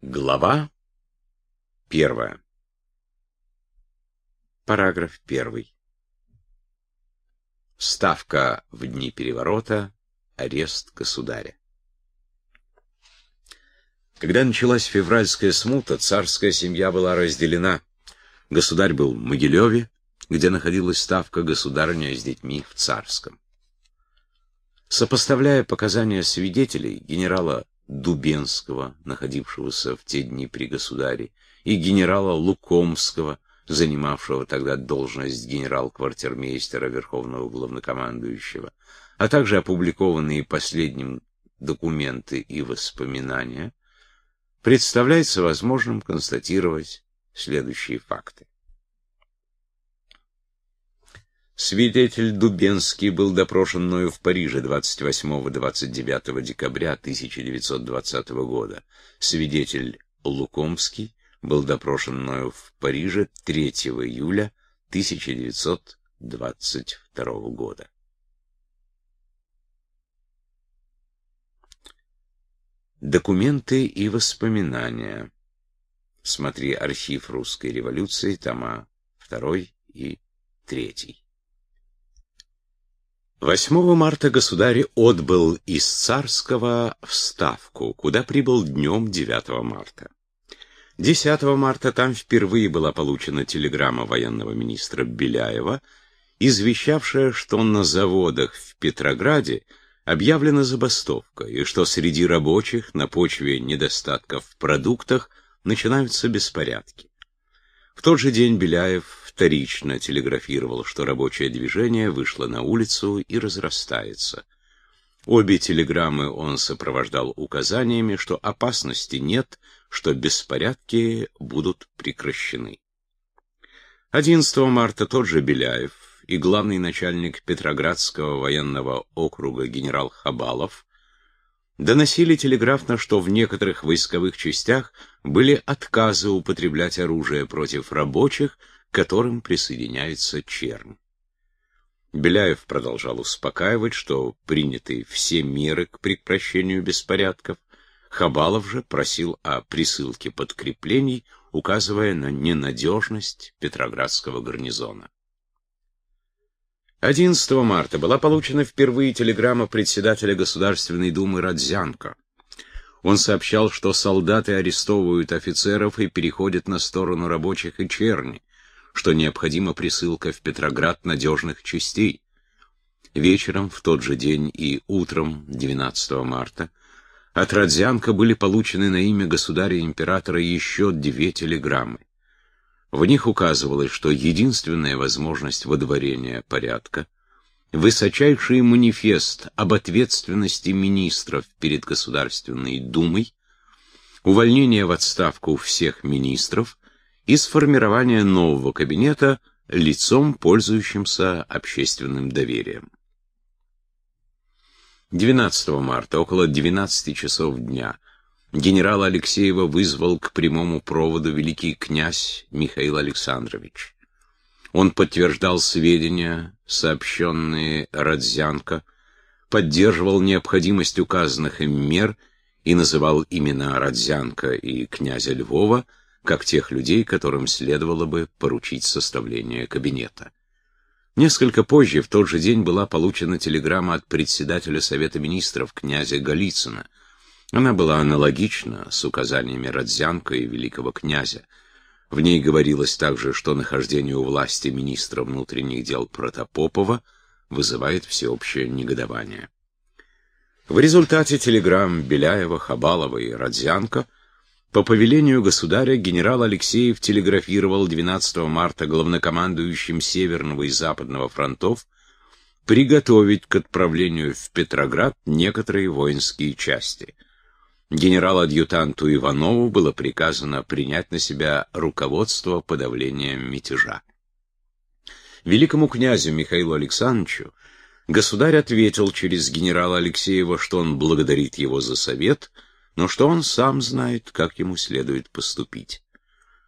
Глава первая. Параграф первый. Ставка в дни переворота. Арест государя. Когда началась февральская смута, царская семья была разделена. Государь был в Могилеве, где находилась ставка государыня с детьми в Царском. Сопоставляя показания свидетелей генерала Дубенского, находившегося в те дни при государе, и генерала Лукомского, занимавшего тогда должность генерал-квартирмейстера Верховного Главнокомандующего, а также опубликованные последним документы и воспоминания, представляется возможным констатировать следующие факты. Свидетель Дубенский был допрошен мною в Париже 28-29 декабря 1920 года. Свидетель Лукомский был допрошен мною в Париже 3 июля 1922 года. Документы и воспоминания. Смотри архив русской революции, тома 2 и 3. 8 марта государь отбыл из Царского в Ставку, куда прибыл днем 9 марта. 10 марта там впервые была получена телеграмма военного министра Беляева, извещавшая, что на заводах в Петрограде объявлена забастовка, и что среди рабочих на почве недостатков в продуктах начинаются беспорядки. В тот же день Беляев вторично телеграфировал, что рабочее движение вышло на улицу и разрастается. Обе телеграммы он сопровождал указаниями, что опасности нет, что беспорядки будут прекращены. 11 марта тот же Беляев и главный начальник Петроградского военного округа генерал Хабалов доносили телеграфно, что в некоторых войсковых частях были отказы употреблять оружие против рабочих, которым присоединяется Черн. Беляев продолжал успокаивать, что приняты все меры к прекращению беспорядков. Хабалов же просил о присылке подкреплений, указывая на ненадежность Петроградского гарнизона. 11 марта была получена впервые телеграмма председателя Государственной Думы Родзянко. Он сообщал, что солдаты арестовывают офицеров и переходят на сторону рабочих и черни, что необходима присылка в Петроград надежных частей. Вечером в тот же день и утром 12 марта от Родзянко были получены на имя государя-императора еще две телеграммы. В них указывалось, что единственная возможность водворения порядка — высочайший манифест об ответственности министров перед Государственной Думой, увольнение в отставку всех министров и сформирование нового кабинета лицом, пользующимся общественным доверием. 12 марта, около 12 часов дня, генерала Алексеева вызвал к прямому проводу великий князь Михаил Александрович. Он подтверждал сведения, сообщенные Родзянко, поддерживал необходимость указанных им мер и называл имена Родзянко и князя Львова как тех людей, которым следовало бы поручить составление кабинета. Несколько позже, в тот же день, была получена телеграмма от председателя Совета Министров князя Голицына, она была аналогична с указаниями Родзянко и великого князя. В ней говорилось также, что нахождение у власти министра внутренних дел Протопопова вызывает всеобщее негодование. В результате телеграмм Беляева, Хабалова и Родзянко по повелению государя генерал Алексеев телеграфировал 12 марта главнокомандующим Северного и Западного фронтов приготовить к отправлению в Петроград некоторые воинские части — генерал-адъютанту Иванову было приказано принять на себя руководство подавлением мятежа. Великому князю Михаилу Александровичу государь ответил через генерала Алексеева, что он благодарит его за совет, но что он сам знает, как ему следует поступить.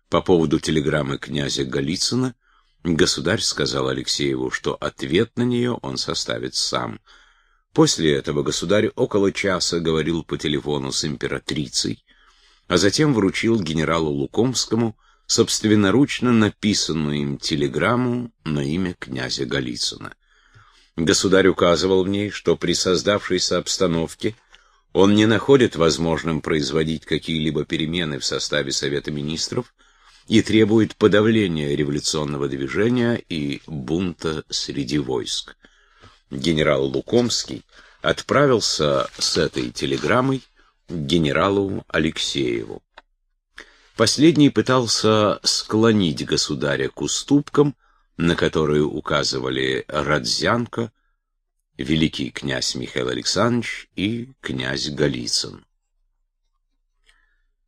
По поводу телеграммы князя Голицына государь сказал Алексееву, что ответ на нее он составит сам — После этого государь около часа говорил по телефону с императрицей. а затем вручил генералу Лукомскому собственноручно написанную им телеграмму на имя князя Голицына. Государь указывал в ней, что при создавшейся обстановке он не находит возможным производить какие-либо перемены в составе Совета Министров и требует подавления революционного движения и бунта среди войск. Генерал Лукомский отправился с этой телеграммой к генералу Алексееву. Последний пытался склонить государя к уступкам, на которые указывали Радзянко, великий князь Михаил Александрович и князь Голицын.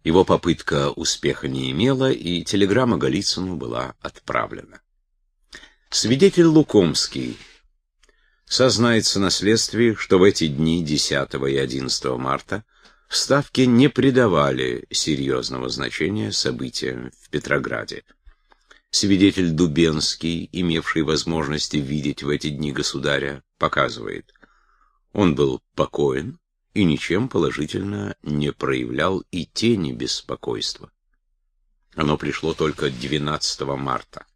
Его попытка успеха не имела, и телеграмма Голицыну была отправлена. Свидетель Лукомский сознается на следствии, что в эти дни 10 и 11 марта в Ставке не придавали серьезного значения событиям в Петрограде. Свидетель Дубенский, имевший возможность видеть в эти дни государя, показывает. Он был покоен и ничем положительно не проявлял и тени беспокойства. Оно пришло только 12 марта.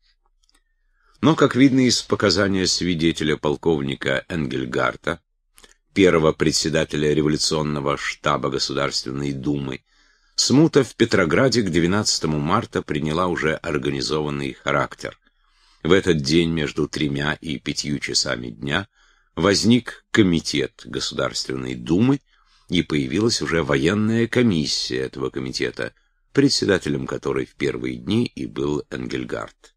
Но, как видно из показания свидетеля полковника Энгельгарта, первого председателя революционного штаба Государственной Думы, смута в Петрограде к 12 марта приняла уже организованный характер. В этот день между тремя и пятью часами дня возник комитет Государственной Думы, и появилась уже военная комиссия этого комитета, председателем которой в первые дни и был Энгельгард.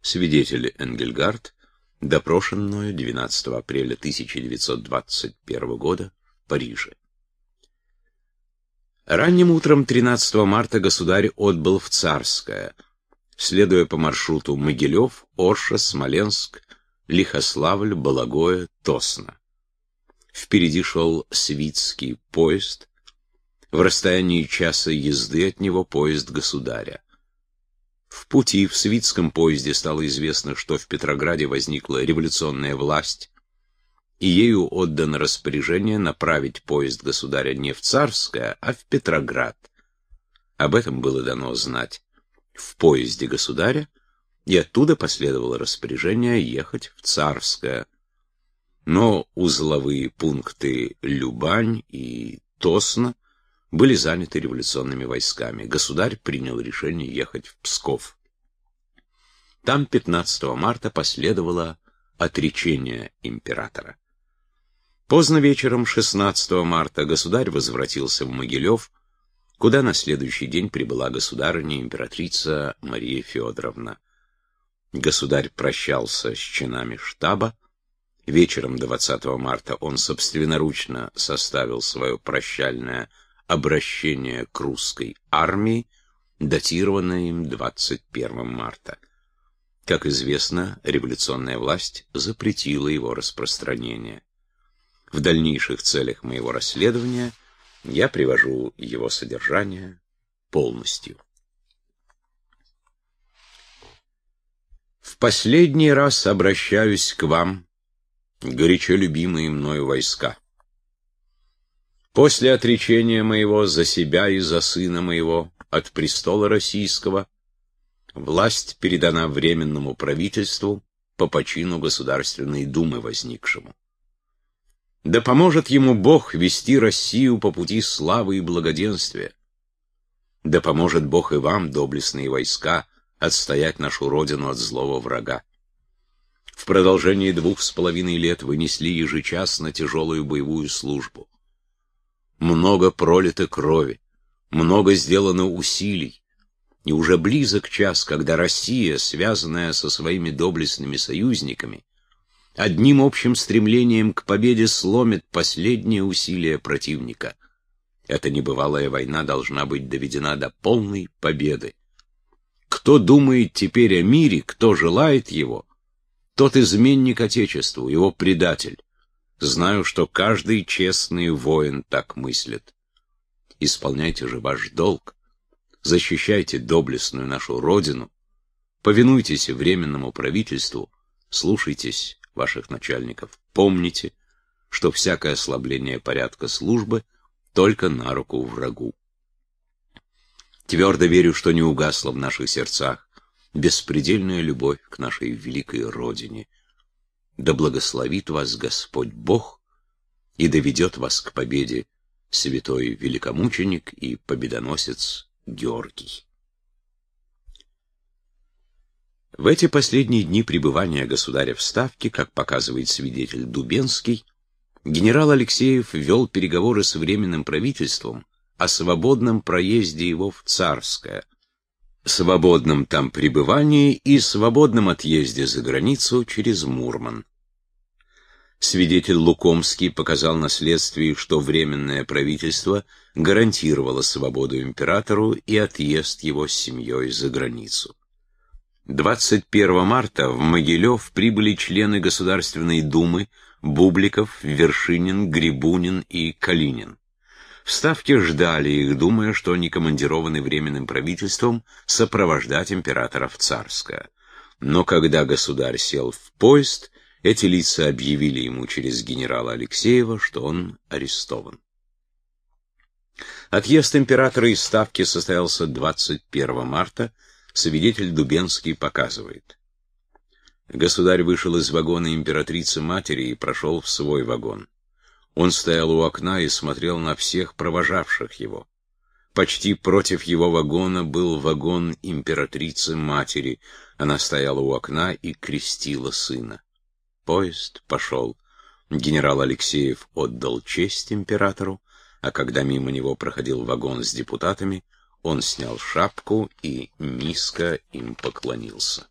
Свидетель Энгельгард допрошен мною 12 апреля 1921 года в Париже. Ранним утром 13 марта государь отбыл в Царское, следуя по маршруту Могилев, Орша, Смоленск, Лихославль, Балагое, Тосно. Впереди шел Свитский поезд, в расстоянии часа езды от него поезд государя. В пути в Свитском поезде стало известно, что в Петрограде возникла революционная власть, и ею отдано распоряжение направить поезд государя не в Царское, а в Петроград. Об этом было дано знать в поезде государя, и оттуда последовало распоряжение ехать в Царское. Но узловые пункты Любань и Тосно были заняты революционными войсками. Государь принял решение ехать в Псков. Там 15 марта последовало отречение императора. Поздно вечером 16 марта государь возвратился в Могилев, куда на следующий день прибыла государыня императрица Мария Федоровна. Государь прощался с чинами штаба. Вечером 20 марта он собственноручно составил свое прощальное обращение к русской армии, датированное им 21 марта. Как известно, революционная власть запретила его распространение. В дальнейших целях моего расследования я привожу его содержание полностью. В последний раз обращаюсь к вам, горячо любимые мною войска. После отречения моего за себя и за сына моего от престола российского власть передана Временному правительству по почину Государственной Думы возникшему. Да поможет ему Бог вести Россию по пути славы и благоденствия. Да поможет Бог и вам, доблестные войска, отстоять нашу родину от злого врага. В продолжении двух с половиной лет вы несли ежечасно тяжелую боевую службу много пролито крови, много сделано усилий, и уже близок час, когда Россия, связанная со своими доблестными союзниками, одним общим стремлением к победе сломит последние усилия противника. Эта небывалая война должна быть доведена до полной победы. Кто думает теперь о мире, кто желает его, тот изменник Отечеству, его предатель. Знаю, что каждый честный воин так мыслит. Исполняйте же ваш долг, защищайте доблестную нашу Родину, повинуйтесь Временному правительству, слушайтесь ваших начальников. Помните, что всякое ослабление порядка службы только на руку врагу. Твердо верю, что не угасла в наших сердцах беспредельная любовь к нашей великой Родине. Да благословит вас Господь Бог и доведет вас к победе святой великомученик и победоносец Георгий. В эти последние дни пребывания государя в Ставке, как показывает свидетель Дубенский, генерал Алексеев вел переговоры с Временным правительством о свободном проезде его в Царское, свободном там пребывании и свободном отъезде за границу через Мурман. Свидетель Лукомский показал на следствии, что Временное правительство гарантировало свободу императору и отъезд его с семьей за границу. 21 марта в Могилев прибыли члены Государственной Думы Бубликов, Вершинин, Грибунин и Калинин. В Ставке ждали их, думая, что они командированы Временным правительством сопровождать императора в Царское. Но когда государь сел в поезд, эти лица объявили ему через генерала Алексеева, что он арестован. Отъезд императора из Ставки состоялся 21 марта, свидетель Дубенский показывает. Государь вышел из вагона императрицы-матери и прошел в свой вагон. Он стоял у окна и смотрел на всех провожавших его. Почти против его вагона был вагон императрицы-матери. Она стояла у окна и крестила сына. Поезд пошел. Генерал Алексеев отдал честь императору, а когда мимо него проходил вагон с депутатами, он снял шапку и низко им поклонился.